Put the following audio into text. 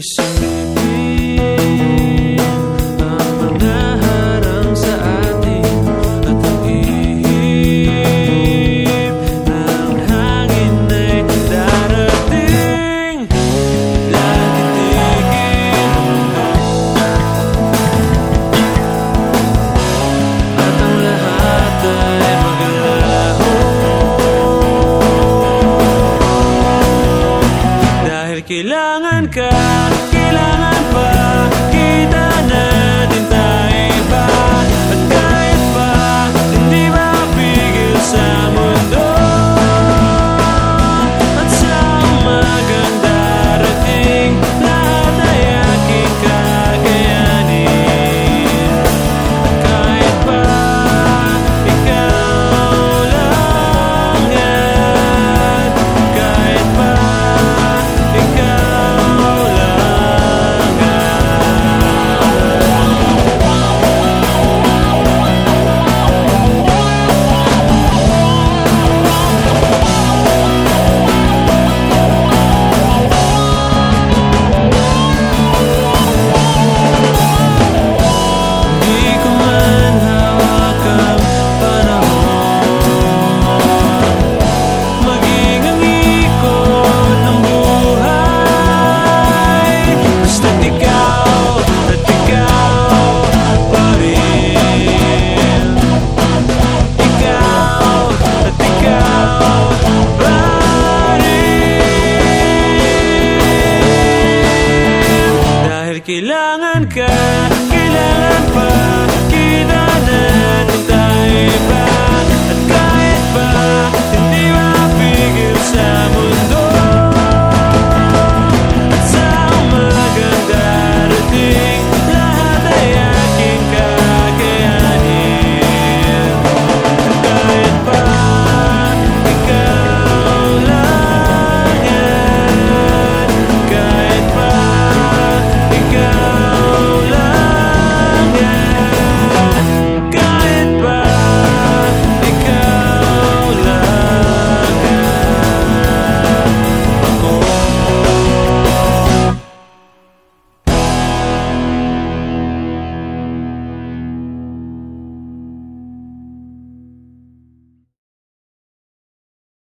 you soon. Kehilangan ka, kehilangan pa Kita forgot.